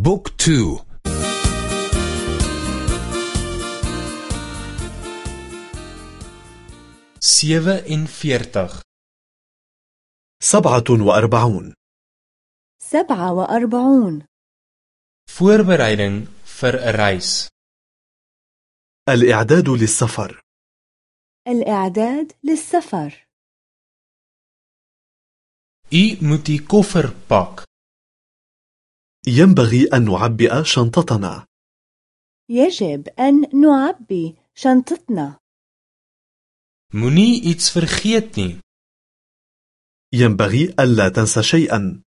Book two. Sewe en veertig. سبعة وأربعون. سبعة وأربعون. Voorbereiding vir 'n reis. الإعداد للسفر. الإعداد للسفر. moet die koffer pak. ينبغي أن نعبئ شنطتنا. يجب أن نعبي شنطتنا. iets vergeet nie. ينبغي ألا تنسى شيئا.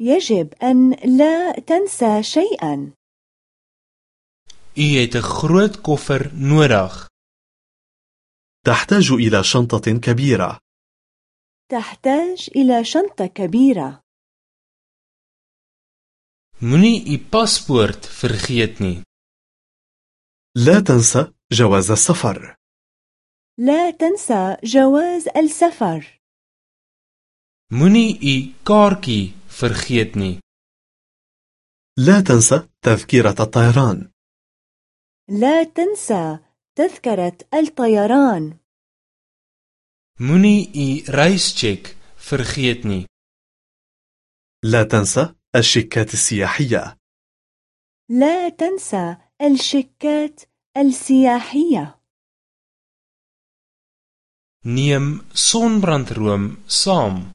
يجب أن لا تنسى شيئا. U het 'n groot koffer nodig. تحتاج إلى شنطة كبيرة. تحتاج إلى شنطة كبيرة. مني i paspoort vergeet لا تنسى جواز السفر. لا تنسى جواز السفر. Muni i kaartjie لا تنسى تذكرة الطيران. لا تنسى تذكرة الطيران. Muni i reischeck vergeet لا تنسى الشيكات السياحية. لا تنسى الشيكات السياحية. Neem sonbrandroom saam.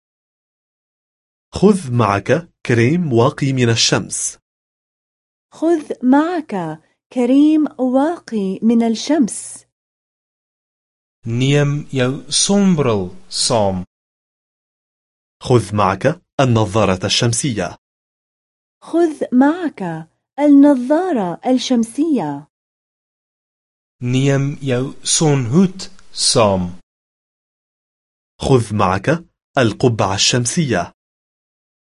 خذ معك كريم واقي من الشمس. خذ معك كريم واقي من الشمس. Neem jou sonbril saam. خذ معك النظارة الشمسية. خذ معك النظارة الشمسية Neem jou sonhoed saam. خذ معك القبعة الشمسية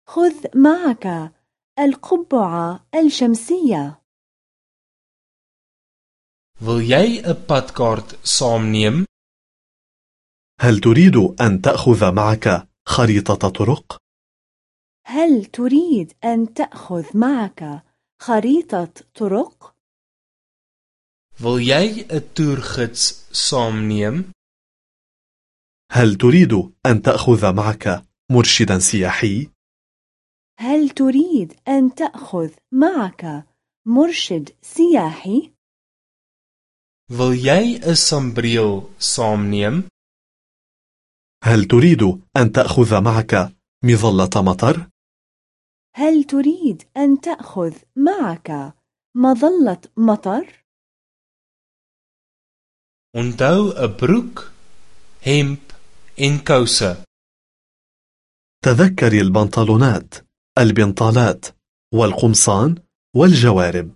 خذ معك القبعة الشمسية Wil jy 'n padkaart saamneem? هل تريد أن تأخذ معك خريطة طرق؟ هل تريد أن تأخذ معك خريطة طرق؟ Wil jy 'n toergids saamneem? هل تريد أن تأخذ معك مرشدا سياحي؟ هل تريد أن تأخذ معك مرشد سياحي؟ Wil jy 'n sambreel saamneem? هل تريد أن تأخذ معك مظلة مطر؟ هل تريد أن تأخذ معك مظلة مطر؟ Onthou 'n broek, hemp en kouse. تذكري البنطلونات البنطالات والقمصان والجوارب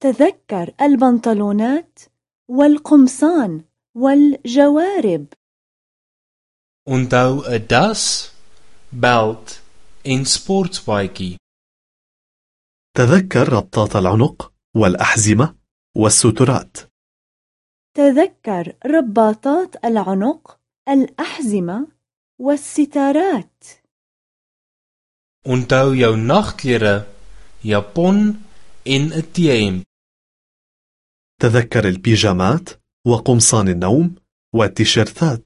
تذكر البنطلونات والقمصان والجوارب Onthou 'n das, belt en sportbaadjie. تذكر ربطات العنق والأحزمة والسترات تذكر رباطات العنق الأحزمة والستارات Onthou jou nagklere, japon en 'n T-hemp. تذكر البيجامات وقمصان النوم والتيشيرتات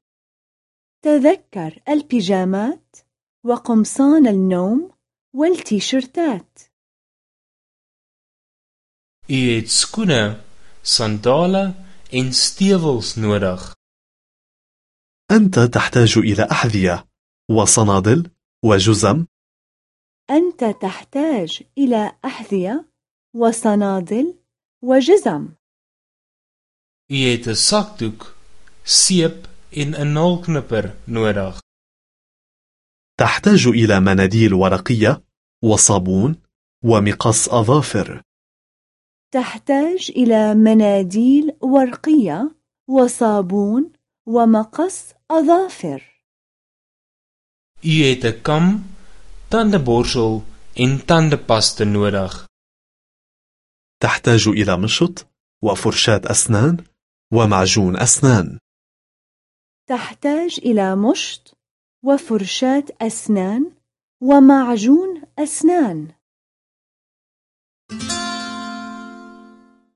تذكر البيجامات وقمصان النوم والتيشيرتات U het skoene, sandale en stewels nodig. أنت تحتاج إلى أحذية وصنادل وجزم أنت تحتاج إلى أحذية وصنادل وجزم U het 'n sakdoek, seep en 'n naalknipper nodig. تحتاج إلى مناديل ورقية وصابون ومقص أظافر. تحتاج إلى مناديل ورقية وصابون ومقص أظافر. U het 'n kam, tandeborsel en tandepasta nodig. تحتاج إلى مشط وفرشاة أسنان ومعجون أسنان. تحتاج إلى مشط وفرشاة أسنان ومعجون أسنان.